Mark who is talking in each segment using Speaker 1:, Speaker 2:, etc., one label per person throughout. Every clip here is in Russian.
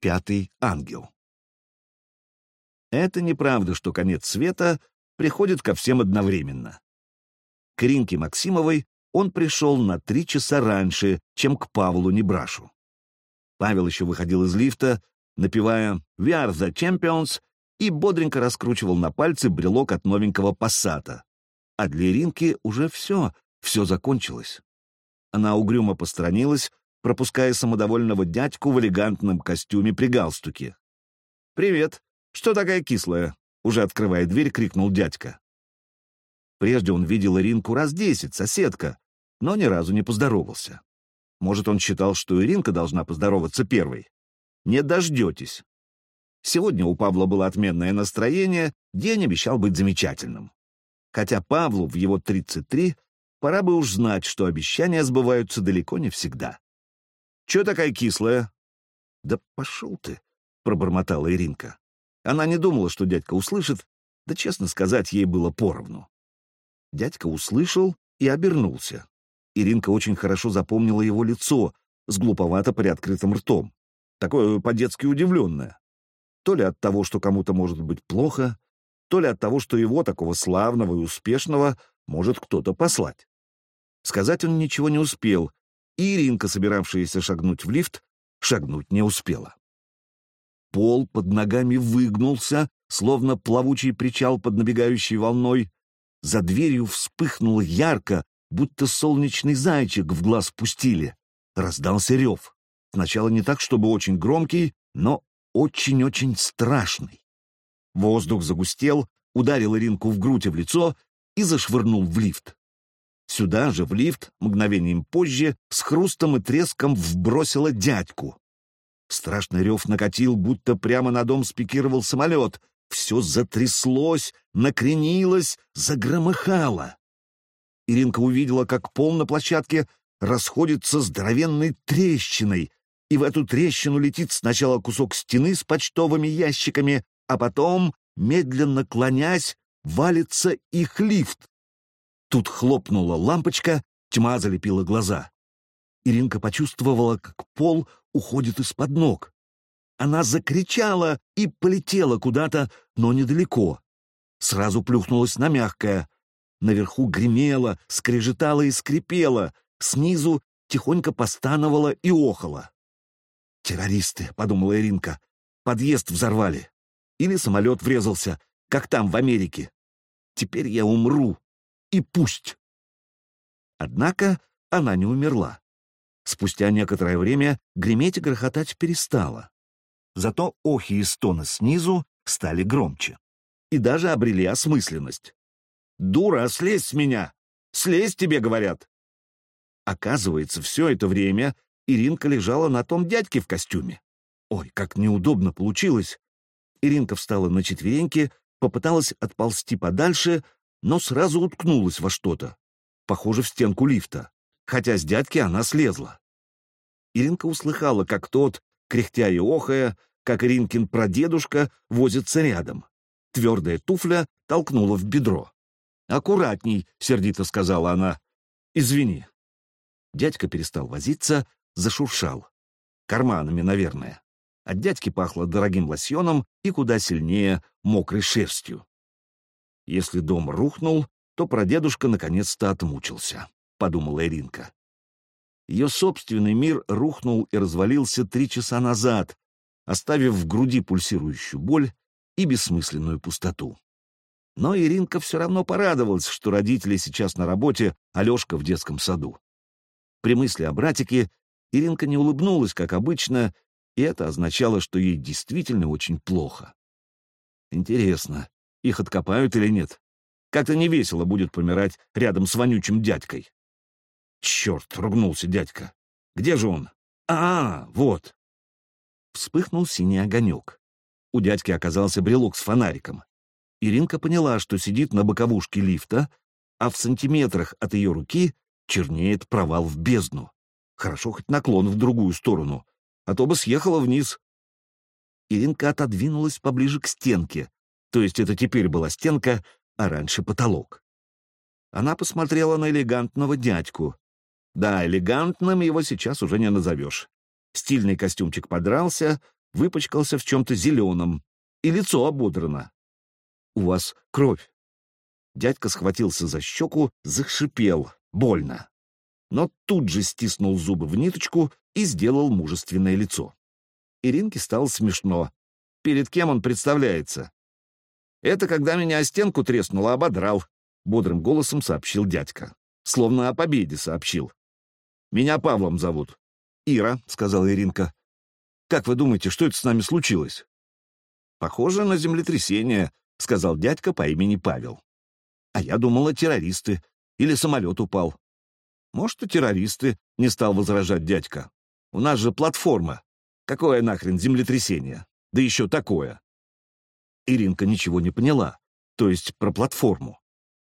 Speaker 1: пятый ангел. Это неправда, что конец света приходит ко всем одновременно. К Ринке Максимовой он пришел на три часа раньше, чем к Павлу Небрашу. Павел еще выходил из лифта, напевая «We are the champions» и бодренько раскручивал на пальце брелок от новенького пассата. А для Иринки уже все, все закончилось. Она угрюмо посторонилась, пропуская самодовольного дядьку в элегантном костюме при галстуке. «Привет! Что такая кислая?» — уже открывая дверь, крикнул дядька. Прежде он видел Иринку раз десять, соседка, но ни разу не поздоровался. Может, он считал, что Иринка должна поздороваться первой. Не дождетесь. Сегодня у Павла было отменное настроение, день обещал быть замечательным. Хотя Павлу в его 33 пора бы уж знать, что обещания сбываются далеко не всегда. «Чего такая кислая?» «Да пошел ты», — пробормотала Иринка. Она не думала, что дядька услышит, да, честно сказать, ей было поровну. Дядька услышал и обернулся. Иринка очень хорошо запомнила его лицо с глуповато приоткрытым ртом, такое по-детски удивленное. То ли от того, что кому-то может быть плохо, то ли от того, что его, такого славного и успешного, может кто-то послать. Сказать он ничего не успел, Иринка, собиравшаяся шагнуть в лифт, шагнуть не успела. Пол под ногами выгнулся, словно плавучий причал под набегающей волной. За дверью вспыхнуло ярко, будто солнечный зайчик в глаз пустили. Раздался рев. Сначала не так, чтобы очень громкий, но очень-очень страшный. Воздух загустел, ударил Иринку в грудь и в лицо и зашвырнул в лифт. Сюда же, в лифт, мгновением позже, с хрустом и треском вбросила дядьку. Страшный рев накатил, будто прямо на дом спикировал самолет. Все затряслось, накренилось, загромыхало. Иринка увидела, как пол на площадке расходится здоровенной трещиной, и в эту трещину летит сначала кусок стены с почтовыми ящиками, а потом, медленно клонясь, валится их лифт. Тут хлопнула лампочка, тьма залепила глаза. Иринка почувствовала, как пол уходит из-под ног. Она закричала и полетела куда-то, но недалеко. Сразу плюхнулась на мягкое. Наверху гремело, скрежетало и скрипело, снизу тихонько постановала и охала. «Террористы», — подумала Иринка, — «подъезд взорвали. Или самолет врезался, как там, в Америке. Теперь я умру. И пусть». Однако она не умерла. Спустя некоторое время греметь и грохотать перестало. Зато охи и стоны снизу стали громче. И даже обрели осмысленность. «Дура, слезь с меня! Слезь, тебе говорят!» Оказывается, все это время Иринка лежала на том дядьке в костюме. Ой, как неудобно получилось. Иринка встала на четвереньки, попыталась отползти подальше, но сразу уткнулась во что-то. Похоже, в стенку лифта хотя с дядьки она слезла. Иринка услыхала, как тот, кряхтя и охая, как Иринкин прадедушка, возится рядом. Твердая туфля толкнула в бедро. «Аккуратней», — сердито сказала она. «Извини». Дядька перестал возиться, зашуршал. Карманами, наверное. От дядьки пахло дорогим лосьоном и куда сильнее мокрой шерстью. Если дом рухнул, то прадедушка наконец-то отмучился подумала Иринка. Ее собственный мир рухнул и развалился три часа назад, оставив в груди пульсирующую боль и бессмысленную пустоту. Но Иринка все равно порадовалась, что родители сейчас на работе, а в детском саду. При мысли о братике Иринка не улыбнулась, как обычно, и это означало, что ей действительно очень плохо. Интересно, их откопают или нет? Как-то невесело будет помирать рядом с вонючим дядькой. «Черт!» — ругнулся дядька. «Где же он? А, -а вот!» Вспыхнул синий огонек. У дядьки оказался брелок с фонариком. Иринка поняла, что сидит на боковушке лифта, а в сантиметрах от ее руки чернеет провал в бездну. Хорошо хоть наклон в другую сторону, а то бы съехала вниз. Иринка отодвинулась поближе к стенке, то есть это теперь была стенка, а раньше потолок. Она посмотрела на элегантного дядьку. Да, элегантным его сейчас уже не назовешь. Стильный костюмчик подрался, выпачкался в чем-то зеленом, и лицо ободрано. У вас кровь. Дядька схватился за щеку, захшипел. Больно. Но тут же стиснул зубы в ниточку и сделал мужественное лицо. Иринке стало смешно. Перед кем он представляется? «Это когда меня о стенку треснуло, ободрал», — бодрым голосом сообщил дядька. Словно о победе сообщил. «Меня Павлом зовут». «Ира», — сказала Иринка. «Как вы думаете, что это с нами случилось?» «Похоже на землетрясение», — сказал дядька по имени Павел. «А я думала, террористы. Или самолет упал». «Может, и террористы», — не стал возражать дядька. «У нас же платформа. Какое нахрен землетрясение? Да еще такое!» Иринка ничего не поняла, то есть про платформу.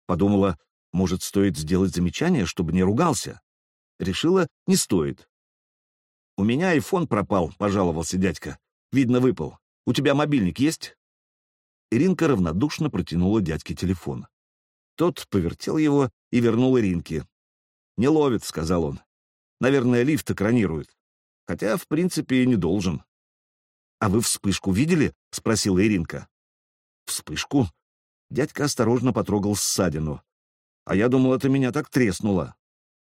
Speaker 1: Подумала, может, стоит сделать замечание, чтобы не ругался. Решила, не стоит. «У меня айфон пропал», — пожаловался дядька. «Видно, выпал. У тебя мобильник есть?» Иринка равнодушно протянула дядьке телефон. Тот повертел его и вернул Иринке. «Не ловит», — сказал он. «Наверное, лифт экранирует. Хотя, в принципе, и не должен». «А вы вспышку видели?» — спросила Иринка. «Вспышку?» Дядька осторожно потрогал ссадину. «А я думал, это меня так треснуло».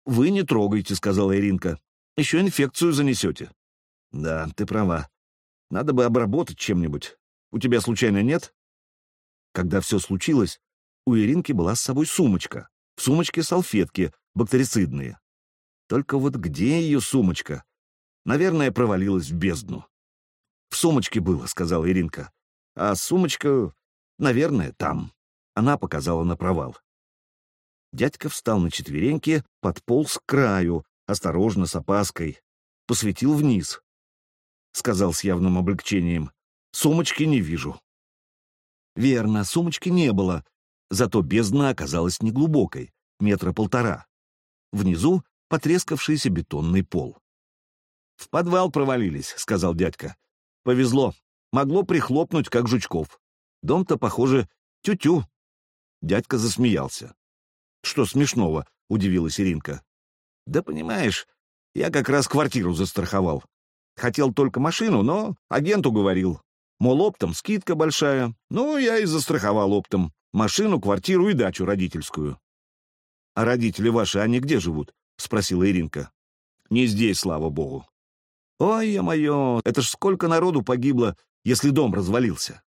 Speaker 1: «Вы не трогайте», — сказала Иринка. «Еще инфекцию занесете». «Да, ты права. Надо бы обработать чем-нибудь. У тебя случайно нет?» Когда все случилось, у Иринки была с собой сумочка. В сумочке салфетки, бактерицидные. Только вот где ее сумочка? Наверное, провалилась в бездну. «В сумочке было», — сказала Иринка. «А сумочка, наверное, там». Она показала на провал. Дядька встал на четвереньки, подполз к краю, осторожно, с опаской. Посветил вниз. Сказал с явным облегчением. «Сумочки не вижу». Верно, сумочки не было, зато бездна оказалась неглубокой, метра полтора. Внизу потрескавшийся бетонный пол. «В подвал провалились», — сказал дядька. «Повезло. Могло прихлопнуть, как жучков. Дом-то, похоже, тю-тю». Дядька засмеялся. «Что смешного?» — удивилась Иринка. «Да понимаешь, я как раз квартиру застраховал. Хотел только машину, но агенту говорил. Мол, оптом скидка большая. Ну, я и застраховал оптом. Машину, квартиру и дачу родительскую. — А родители ваши, они где живут? — спросила Иринка. — Не здесь, слава богу. Ой, я-мое, это ж сколько народу погибло, если дом развалился.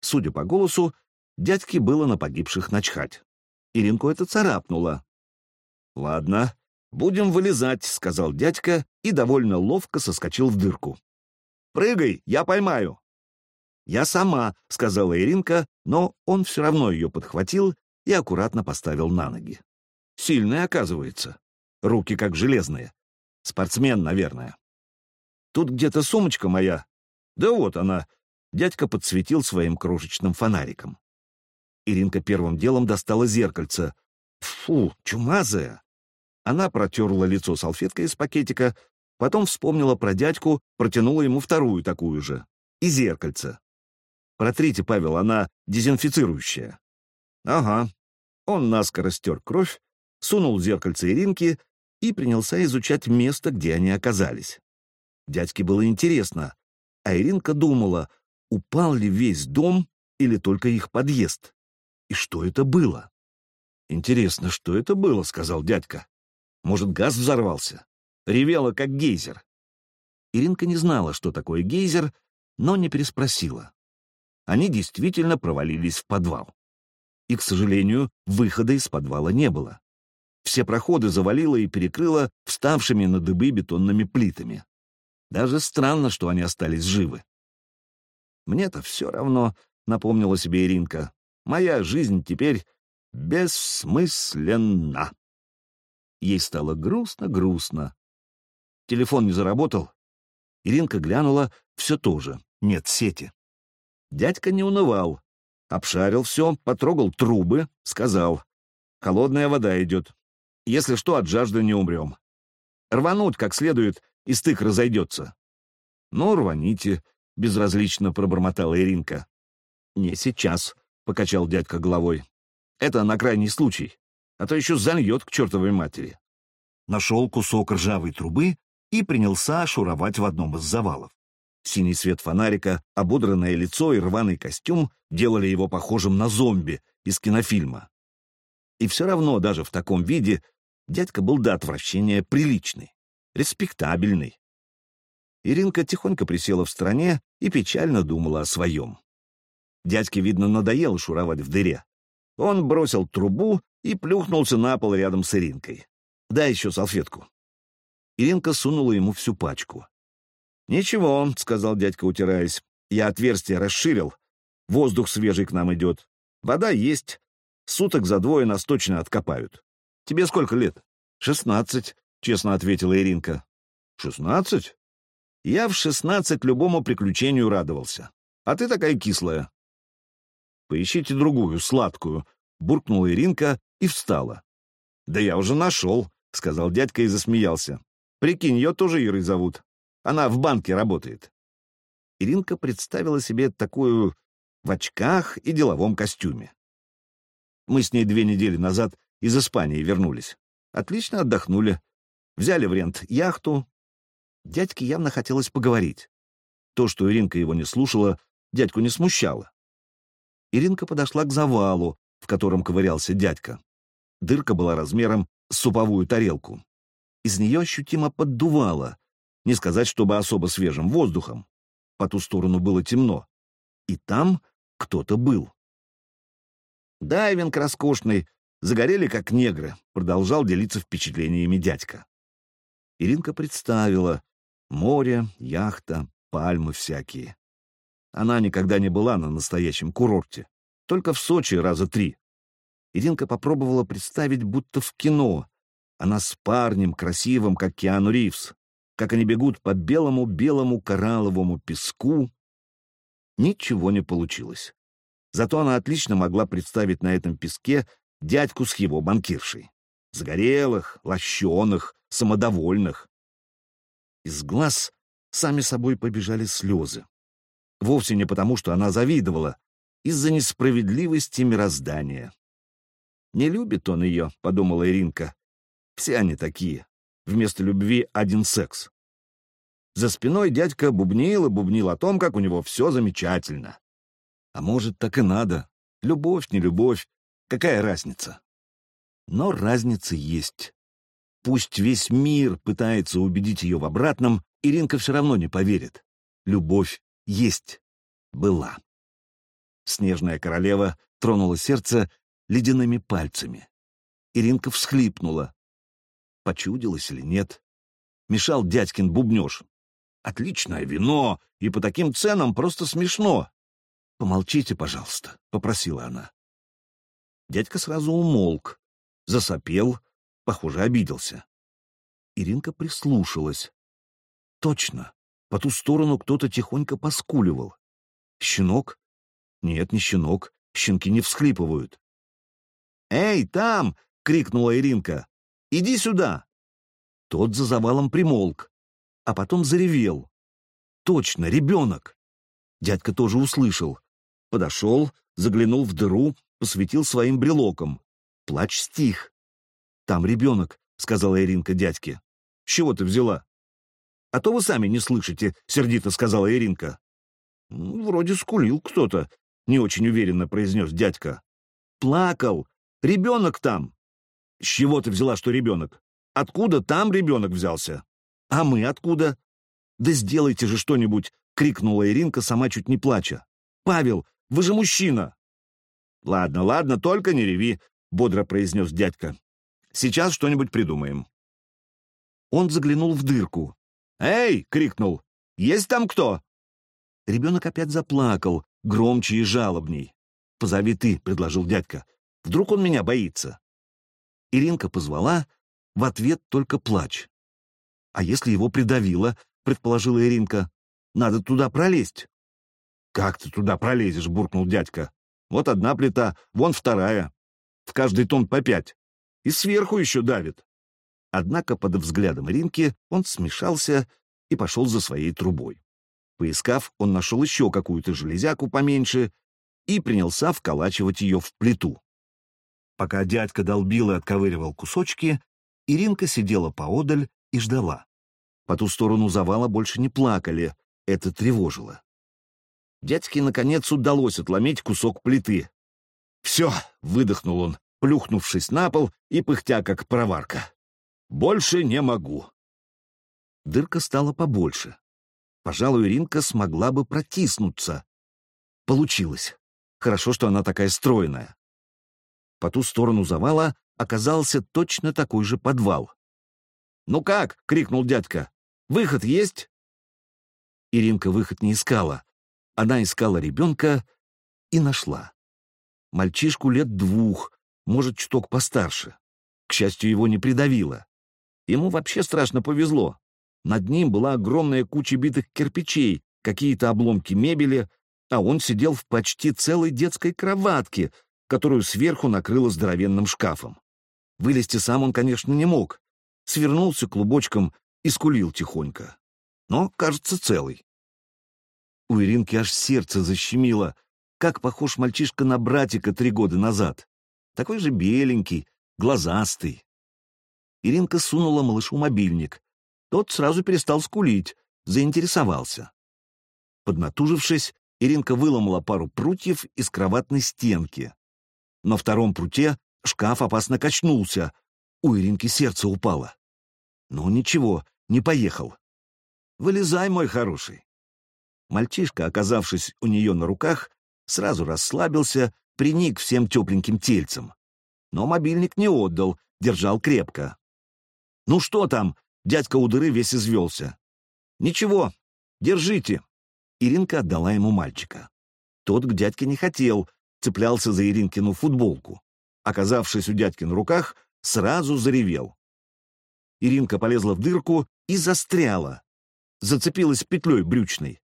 Speaker 1: Судя по голосу, дядьке было на погибших начхать. Иринку это царапнуло. «Ладно, будем вылезать», — сказал дядька и довольно ловко соскочил в дырку. «Прыгай, я поймаю». «Я сама», — сказала Иринка, но он все равно ее подхватил и аккуратно поставил на ноги. Сильный, оказывается. Руки как железные. Спортсмен, наверное. Тут где-то сумочка моя. Да вот она. Дядька подсветил своим крошечным фонариком. Иринка первым делом достала зеркальце. Фу, чумазая. Она протерла лицо салфеткой из пакетика, потом вспомнила про дядьку, протянула ему вторую такую же. И зеркальце. Протрите, Павел, она дезинфицирующая. Ага. Он наскоро стер кровь, сунул зеркальце Иринки и принялся изучать место, где они оказались. Дядьке было интересно, а Иринка думала, упал ли весь дом или только их подъезд. И что это было? «Интересно, что это было?» — сказал дядька. «Может, газ взорвался?» Ревела, как гейзер. Иринка не знала, что такое гейзер, но не переспросила. Они действительно провалились в подвал. И, к сожалению, выхода из подвала не было. Все проходы завалило и перекрыло вставшими на дыбы бетонными плитами. Даже странно, что они остались живы. «Мне-то все равно», — напомнила себе Иринка. Моя жизнь теперь бессмысленна. Ей стало грустно-грустно. Телефон не заработал. Иринка глянула, все то же, нет сети. Дядька не унывал. Обшарил все, потрогал трубы, сказал. Холодная вода идет. Если что, от жажды не умрем. Рвануть как следует, и стык разойдется. Ну, рваните, — безразлично пробормотала Иринка. Не сейчас, покачал дядька головой. Это на крайний случай, а то еще зальет к чертовой матери. Нашел кусок ржавой трубы и принялся шуровать в одном из завалов. Синий свет фонарика, ободранное лицо и рваный костюм делали его похожим на зомби из кинофильма. И все равно, даже в таком виде, дядька был до отвращения приличный, респектабельный. Иринка тихонько присела в стороне и печально думала о своем. Дядьке, видно, надоело шуровать в дыре. Он бросил трубу и плюхнулся на пол рядом с Иринкой. «Дай еще салфетку». Иринка сунула ему всю пачку. «Ничего», — сказал дядька, утираясь, — «я отверстие расширил. Воздух свежий к нам идет. Вода есть. Суток за двое нас точно откопают. Тебе сколько лет?» «Шестнадцать», — честно ответила Иринка. «Шестнадцать?» «Я в шестнадцать любому приключению радовался. А ты такая кислая». «Поищите другую, сладкую», — буркнула Иринка и встала. «Да я уже нашел», — сказал дядька и засмеялся. «Прикинь, ее тоже Ирой зовут. Она в банке работает». Иринка представила себе такую в очках и деловом костюме. Мы с ней две недели назад из Испании вернулись. Отлично отдохнули. Взяли в рент яхту. Дядьке явно хотелось поговорить. То, что Иринка его не слушала, дядьку не смущало. Иринка подошла к завалу, в котором ковырялся дядька. Дырка была размером с суповую тарелку. Из нее ощутимо поддувало, не сказать, чтобы особо свежим воздухом. По ту сторону было темно. И там кто-то был. Дайвинг роскошный, загорели как негры, продолжал делиться впечатлениями дядька. Иринка представила море, яхта, пальмы всякие. Она никогда не была на настоящем курорте, только в Сочи раза три. Иринка попробовала представить, будто в кино. Она с парнем, красивым, как Киану Ривз, как они бегут по белому-белому коралловому песку. Ничего не получилось. Зато она отлично могла представить на этом песке дядьку с его банкиршей. Загорелых, лощеных, самодовольных. Из глаз сами собой побежали слезы. Вовсе не потому, что она завидовала, из-за несправедливости мироздания. «Не любит он ее», — подумала Иринка. «Все они такие. Вместо любви один секс». За спиной дядька бубнил и бубнил о том, как у него все замечательно. А может, так и надо. Любовь, не любовь. Какая разница? Но разница есть. Пусть весь мир пытается убедить ее в обратном, Иринка все равно не поверит. Любовь есть. Была. Снежная королева тронула сердце ледяными пальцами. Иринка всхлипнула. Почудилось или нет? Мешал дядькин бубнеж. Отличное вино, и по таким ценам просто смешно. «Помолчите, пожалуйста», — попросила она. Дядька сразу умолк, засопел, похоже, обиделся. Иринка прислушалась. Точно, по ту сторону кто-то тихонько поскуливал. Щенок? Нет, не щенок, щенки не всхлипывают. «Эй, там!» — крикнула Иринка. «Иди сюда!» Тот за завалом примолк, а потом заревел. «Точно, ребенок!» Дядька тоже услышал. Подошел, заглянул в дыру, посветил своим брелоком. Плач стих. «Там ребенок», — сказала Иринка дядьке. «С чего ты взяла?» «А то вы сами не слышите», — сердито сказала Иринка. «Вроде скулил кто-то», — не очень уверенно произнес дядька. «Плакал. Ребенок там». «С чего ты взяла, что ребенок? Откуда там ребенок взялся?» «А мы откуда?» «Да сделайте же что-нибудь!» — крикнула Иринка, сама чуть не плача. «Павел, вы же мужчина!» «Ладно, ладно, только не реви», — бодро произнес дядька. «Сейчас что-нибудь придумаем». Он заглянул в дырку. «Эй!» — крикнул. «Есть там кто?» Ребенок опять заплакал, громче и жалобней. «Позови ты», — предложил дядька. «Вдруг он меня боится?» Иринка позвала, в ответ только плач. «А если его придавило?» — предположила Иринка. «Надо туда пролезть». «Как ты туда пролезешь?» — буркнул дядька. «Вот одна плита, вон вторая. В каждый тон по пять. И сверху еще давит». Однако под взглядом Ринки он смешался и пошел за своей трубой. Поискав, он нашел еще какую-то железяку поменьше и принялся вколачивать ее в плиту. Пока дядька долбил и отковыривал кусочки, Иринка сидела поодаль и ждала. По ту сторону завала больше не плакали, это тревожило. Дядьке, наконец, удалось отломить кусок плиты. «Все!» — выдохнул он, плюхнувшись на пол и пыхтя, как проварка. «Больше не могу!» Дырка стала побольше. Пожалуй, Ринка смогла бы протиснуться. Получилось. Хорошо, что она такая стройная. По ту сторону завала оказался точно такой же подвал. «Ну как?» — крикнул дядька. «Выход есть?» Иринка выход не искала. Она искала ребенка и нашла. Мальчишку лет двух, может, чуток постарше. К счастью, его не придавило. Ему вообще страшно повезло. Над ним была огромная куча битых кирпичей, какие-то обломки мебели, а он сидел в почти целой детской кроватке, которую сверху накрыло здоровенным шкафом. Вылезти сам он, конечно, не мог. Свернулся клубочком и скулил тихонько. Но, кажется, целый. У Иринки аж сердце защемило. Как похож мальчишка на братика три года назад. Такой же беленький, глазастый. Иринка сунула малышу мобильник. Тот сразу перестал скулить, заинтересовался. Поднатужившись, Иринка выломала пару прутьев из кроватной стенки. На втором пруте шкаф опасно качнулся. У Иринки сердце упало. Ну ничего, не поехал. Вылезай, мой хороший. Мальчишка, оказавшись у нее на руках, сразу расслабился, приник всем тепленьким тельцем. Но мобильник не отдал, держал крепко. «Ну что там?» — дядька у дыры весь извелся. «Ничего, держите». Иринка отдала ему мальчика. Тот к дядьке не хотел, цеплялся за Иринкину футболку. Оказавшись у дядьки на руках, сразу заревел. Иринка полезла в дырку и застряла. Зацепилась петлей брючной.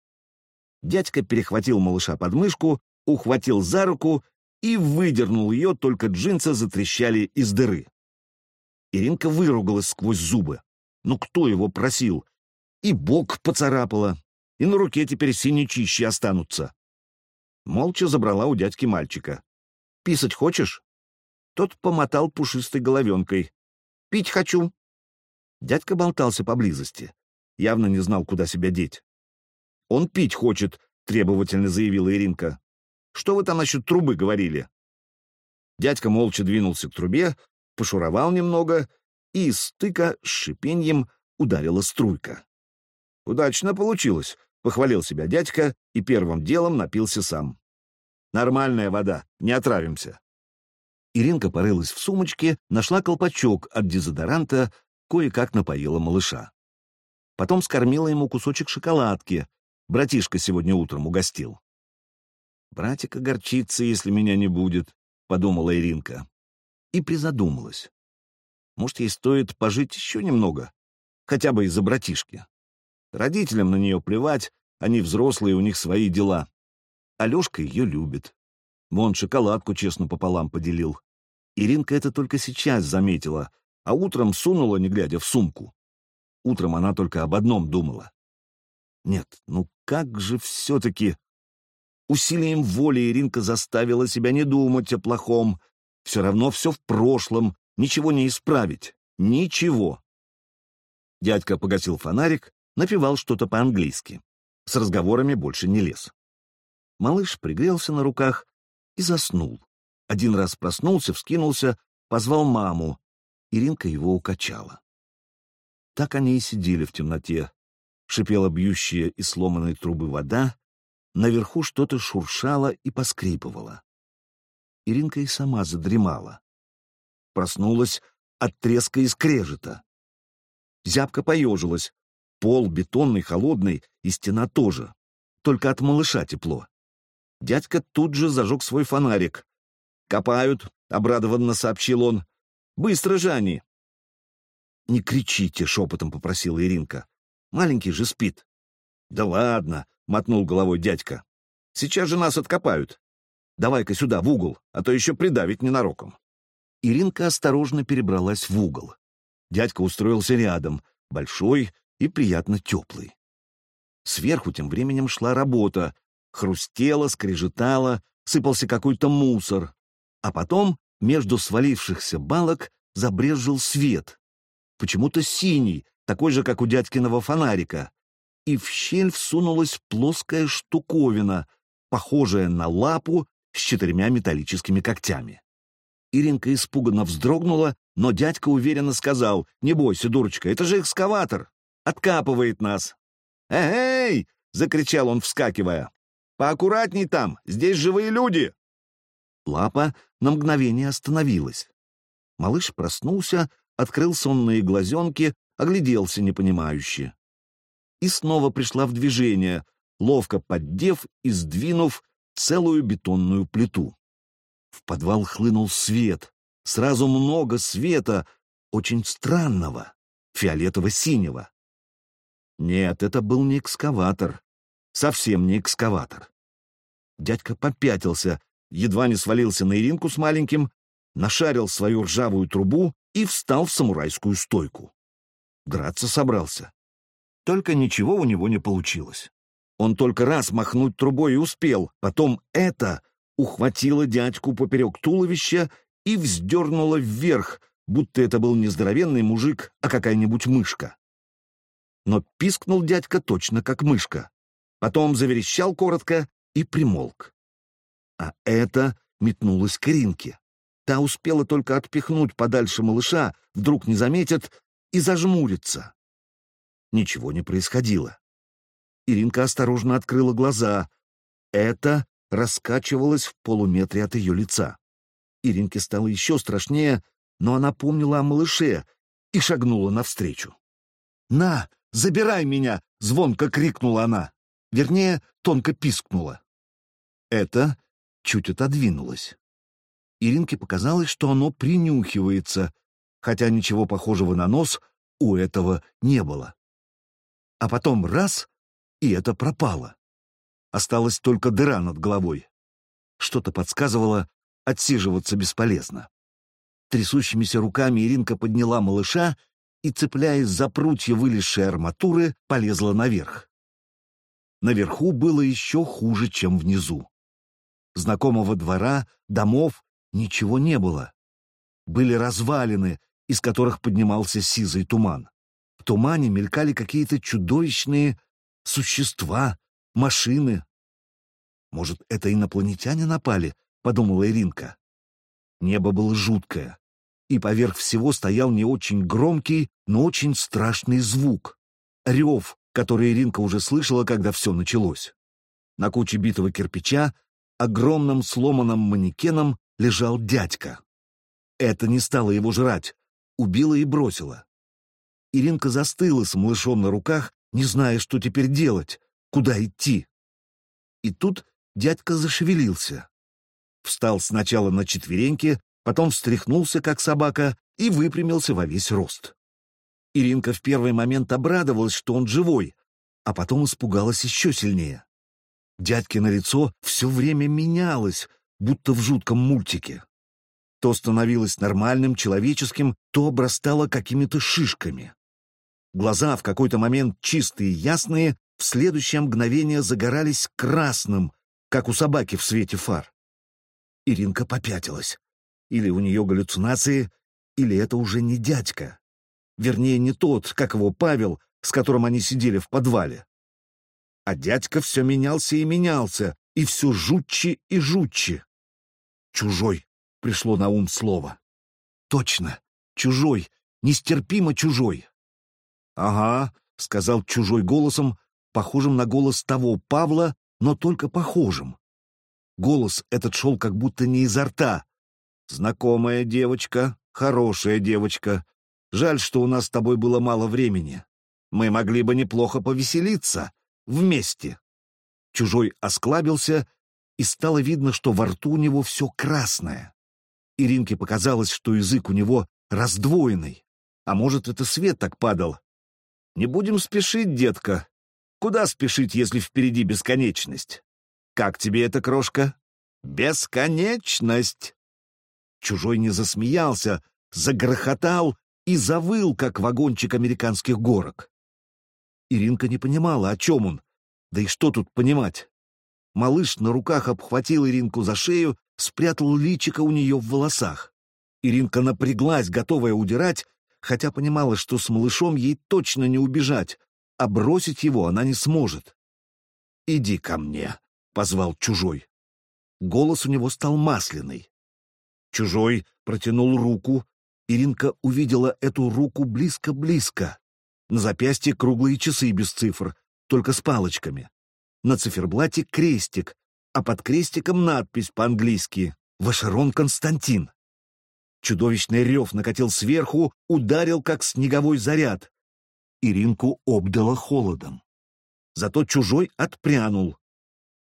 Speaker 1: Дядька перехватил малыша под мышку, ухватил за руку и выдернул ее, только джинсы затрещали из дыры. Иринка выругалась сквозь зубы. Ну кто его просил? И бок поцарапала, и на руке теперь синячищи останутся. Молча забрала у дядьки мальчика. «Писать хочешь?» Тот помотал пушистой головенкой. «Пить хочу». Дядька болтался поблизости. Явно не знал, куда себя деть. «Он пить хочет», — требовательно заявила Иринка. «Что вы там насчет трубы говорили?» Дядька молча двинулся к трубе, пошуровал немного, и из стыка с шипеньем ударила струйка. «Удачно получилось», — похвалил себя дядька и первым делом напился сам. «Нормальная вода, не отравимся». Иринка порылась в сумочке, нашла колпачок от дезодоранта, кое-как напоила малыша. Потом скормила ему кусочек шоколадки. Братишка сегодня утром угостил. «Братик огорчится, если меня не будет», — подумала Иринка. И призадумалась. Может, ей стоит пожить еще немного, хотя бы из-за братишки. Родителям на нее плевать, они взрослые, у них свои дела. Алешка ее любит. Вон шоколадку честно пополам поделил. Иринка это только сейчас заметила, а утром сунула, не глядя, в сумку. Утром она только об одном думала. Нет, ну как же все-таки... Усилием воли Иринка заставила себя не думать о плохом. Все равно все в прошлом, ничего не исправить. Ничего. Дядька погасил фонарик, напевал что-то по-английски. С разговорами больше не лез. Малыш пригрелся на руках и заснул. Один раз проснулся, вскинулся, позвал маму. Иринка его укачала. Так они и сидели в темноте. Шипела бьющая из сломанной трубы вода, наверху что-то шуршало и поскрипывало. Иринка и сама задремала. Проснулась от треска и скрежета. Зябко поежилась. Пол бетонный, холодный, и стена тоже. Только от малыша тепло. Дядька тут же зажег свой фонарик. «Копают», — обрадованно сообщил он. «Быстро же они!» «Не кричите!» — шепотом попросила Иринка. «Маленький же спит». «Да ладно!» — мотнул головой дядька. «Сейчас же нас откопают. Давай-ка сюда, в угол, а то еще придавить ненароком». Иринка осторожно перебралась в угол. Дядька устроился рядом, большой и приятно теплый. Сверху тем временем шла работа. Хрустело, скрежетало, сыпался какой-то мусор. А потом между свалившихся балок забрезжил свет почему-то синий, такой же, как у дядькиного фонарика. И в щель всунулась плоская штуковина, похожая на лапу с четырьмя металлическими когтями. Иринка испуганно вздрогнула, но дядька уверенно сказал, «Не бойся, дурочка, это же экскаватор! Откапывает нас!» «Эй!» — закричал он, вскакивая. «Поаккуратней там, здесь живые люди!» Лапа на мгновение остановилась. Малыш проснулся, открыл сонные глазенки, огляделся непонимающе. И снова пришла в движение, ловко поддев и сдвинув целую бетонную плиту. В подвал хлынул свет, сразу много света, очень странного, фиолетово-синего. Нет, это был не экскаватор, совсем не экскаватор. Дядька попятился, едва не свалился на Иринку с маленьким, нашарил свою ржавую трубу и встал в самурайскую стойку. Драться собрался. Только ничего у него не получилось. Он только раз махнуть трубой и успел, потом это ухватило дядьку поперек туловища и вздернуло вверх, будто это был не здоровенный мужик, а какая-нибудь мышка. Но пискнул дядька точно как мышка. Потом заверещал коротко и примолк. А это метнулось к Ринке. Та успела только отпихнуть подальше малыша, вдруг не заметит, и зажмуриться. Ничего не происходило. Иринка осторожно открыла глаза. Это раскачивалось в полуметре от ее лица. Иринке стало еще страшнее, но она помнила о малыше и шагнула навстречу. «На, забирай меня!» — звонко крикнула она. Вернее, тонко пискнула. Это чуть отодвинулось. Иринке показалось, что оно принюхивается, хотя ничего похожего на нос у этого не было. А потом раз — и это пропало. Осталась только дыра над головой. Что-то подсказывало, отсиживаться бесполезно. Трясущимися руками Иринка подняла малыша и, цепляясь за прутья вылезшей арматуры, полезла наверх. Наверху было еще хуже, чем внизу. Знакомого двора, домов ничего не было. Были развалины, из которых поднимался сизый туман. В тумане мелькали какие-то чудовищные существа, машины. Может, это инопланетяне напали, подумала Иринка. Небо было жуткое, и поверх всего стоял не очень громкий, но очень страшный звук. Рев, который Иринка уже слышала, когда все началось. На куче битого кирпича огромным сломанным манекеном лежал дядька. Это не стало его жрать, убило и бросило. Иринка застыла с малышом на руках, не зная, что теперь делать, куда идти. И тут дядька зашевелился. Встал сначала на четвереньки, потом встряхнулся, как собака, и выпрямился во весь рост. Иринка в первый момент обрадовалась, что он живой, а потом испугалась еще сильнее. Дядькино лицо все время менялось, будто в жутком мультике. То становилось нормальным, человеческим, то обрастало какими-то шишками. Глаза в какой-то момент чистые и ясные, в следующее мгновение загорались красным, как у собаки в свете фар. Иринка попятилась. Или у нее галлюцинации, или это уже не дядька. Вернее, не тот, как его Павел, с которым они сидели в подвале. А дядька все менялся и менялся, и все жутче и жутче. «Чужой», — пришло на ум слово. «Точно, чужой, нестерпимо чужой». «Ага», — сказал чужой голосом, похожим на голос того Павла, но только похожим. Голос этот шел как будто не изо рта. «Знакомая девочка, хорошая девочка. Жаль, что у нас с тобой было мало времени. Мы могли бы неплохо повеселиться. Вместе». Чужой осклабился и стало видно, что во рту у него все красное. Иринке показалось, что язык у него раздвоенный. А может, это свет так падал? Не будем спешить, детка. Куда спешить, если впереди бесконечность? Как тебе эта крошка? Бесконечность! Чужой не засмеялся, загрохотал и завыл, как вагончик американских горок. Иринка не понимала, о чем он. Да и что тут понимать? Малыш на руках обхватил Иринку за шею, спрятал личико у нее в волосах. Иринка напряглась, готовая удирать, хотя понимала, что с малышом ей точно не убежать, а бросить его она не сможет. «Иди ко мне», — позвал чужой. Голос у него стал масляный. Чужой протянул руку. Иринка увидела эту руку близко-близко. На запястье круглые часы без цифр, только с палочками. На циферблате крестик, а под крестиком надпись по-английски «Вашерон Константин». Чудовищный рев накатил сверху, ударил, как снеговой заряд. Иринку обдало холодом. Зато чужой отпрянул.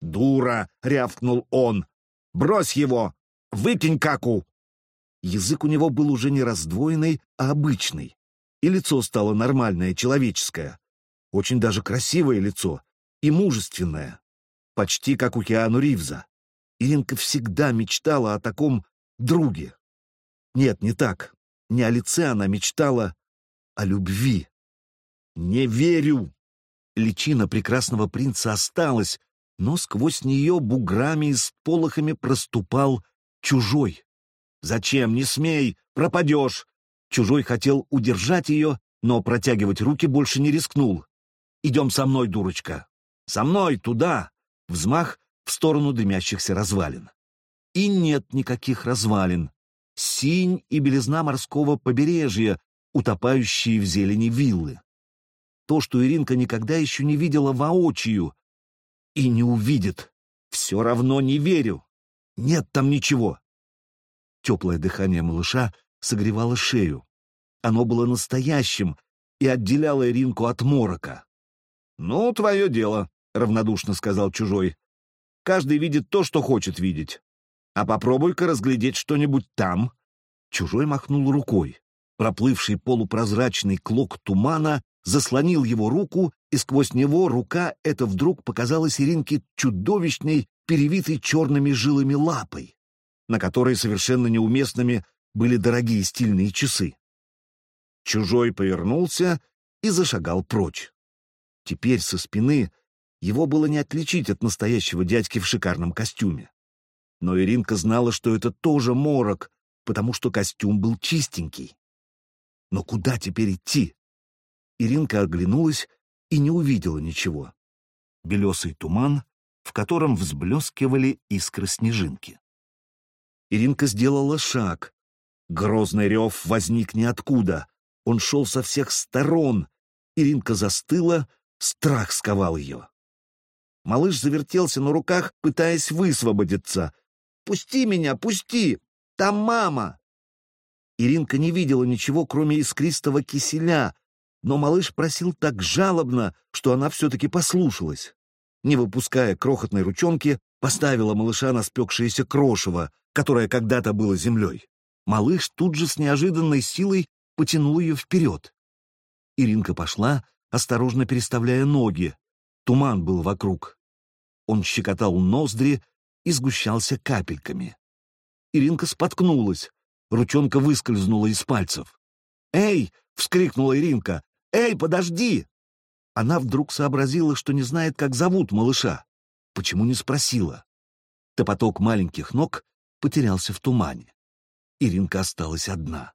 Speaker 1: «Дура!» — рявкнул он. «Брось его! Выкинь каку!» Язык у него был уже не раздвоенный, а обычный. И лицо стало нормальное, человеческое. Очень даже красивое лицо. И мужественное. Почти как у Киану Ривза. Иринка всегда мечтала о таком друге. Нет, не так. Не о лице она мечтала, а любви. «Не верю!» Личина прекрасного принца осталась, но сквозь нее буграми и сполохами проступал чужой. «Зачем? Не смей! Пропадешь!» Чужой хотел удержать ее, но протягивать руки больше не рискнул. «Идем со мной, дурочка! Со мной, туда!» Взмах в сторону дымящихся развалин. И нет никаких развалин синь и белизна морского побережья, утопающие в зелени виллы. То, что Иринка никогда еще не видела воочию и не увидит. Все равно не верю. Нет там ничего. Теплое дыхание малыша согревало шею. Оно было настоящим и отделяло Иринку от морока. «Ну, твое дело», — равнодушно сказал чужой. «Каждый видит то, что хочет видеть. А попробуй-ка разглядеть что-нибудь там. Чужой махнул рукой. Проплывший полупрозрачный клок тумана заслонил его руку, и сквозь него рука эта вдруг показалась Иринке чудовищной, перевитой черными жилами лапой, на которой совершенно неуместными были дорогие стильные часы. Чужой повернулся и зашагал прочь. Теперь со спины его было не отличить от настоящего дядьки в шикарном костюме. Но Иринка знала, что это тоже морок, потому что костюм был чистенький. Но куда теперь идти? Иринка оглянулась и не увидела ничего. Белесый туман, в котором взблескивали искры снежинки. Иринка сделала шаг. Грозный рев возник ниоткуда. Он шел со всех сторон. Иринка застыла, страх сковал ее. Малыш завертелся на руках, пытаясь высвободиться, Пусти меня, пусти! Там мама!» Иринка не видела ничего, кроме искристого киселя, но малыш просил так жалобно, что она все-таки послушалась. Не выпуская крохотной ручонки, поставила малыша на спекшееся крошево, которое когда-то было землей. Малыш тут же с неожиданной силой потянул ее вперед. Иринка пошла, осторожно переставляя ноги. Туман был вокруг. Он щекотал ноздри, и сгущался капельками. Иринка споткнулась, ручонка выскользнула из пальцев. «Эй!» — вскрикнула Иринка. «Эй, подожди!» Она вдруг сообразила, что не знает, как зовут малыша. Почему не спросила? Топоток маленьких ног потерялся в тумане. Иринка осталась одна.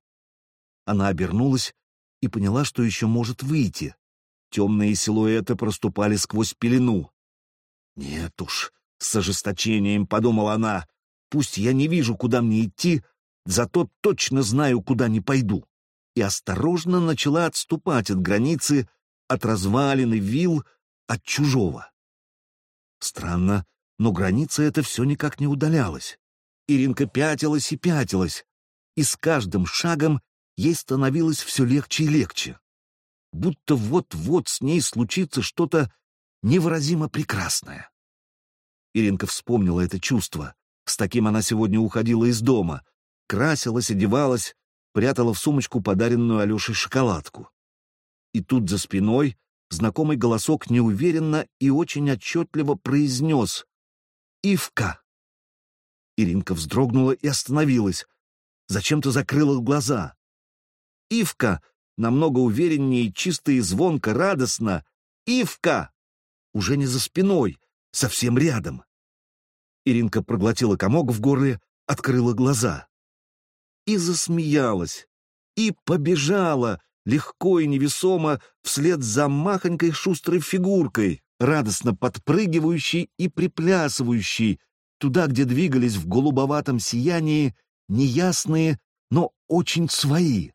Speaker 1: Она обернулась и поняла, что еще может выйти. Темные силуэты проступали сквозь пелену. Нет уж, с ожесточением подумала она. Пусть я не вижу, куда мне идти, зато точно знаю, куда не пойду. И осторожно начала отступать от границы, от развалины вил, от чужого. Странно, но граница эта все никак не удалялась. Иринка пятилась и пятилась, и с каждым шагом ей становилось все легче и легче. Будто вот-вот с ней случится что-то невыразимо прекрасное. Иринка вспомнила это чувство. С таким она сегодня уходила из дома. Красилась, одевалась, прятала в сумочку подаренную Алёше шоколадку. И тут за спиной знакомый голосок неуверенно и очень отчетливо произнес «Ивка!». Иринка вздрогнула и остановилась. Зачем-то закрыла глаза. «Ивка!» намного увереннее, чисто и звонко, радостно. «Ивка!» Уже не за спиной, совсем рядом. Иринка проглотила комок в горле, открыла глаза. И засмеялась, и побежала, легко и невесомо вслед за махонькой шустрой фигуркой, радостно подпрыгивающей и приплясывающей, туда, где двигались в голубоватом сиянии неясные, но очень свои.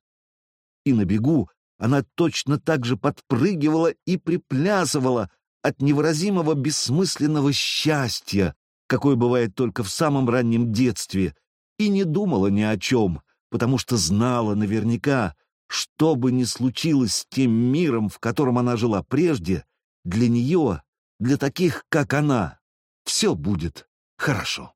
Speaker 1: И на бегу она точно так же подпрыгивала и приплясывала от невыразимого бессмысленного счастья, какое бывает только в самом раннем детстве, и не думала ни о чем, потому что знала наверняка, что бы ни случилось с тем миром, в котором она жила прежде, для нее, для таких, как она, все будет хорошо.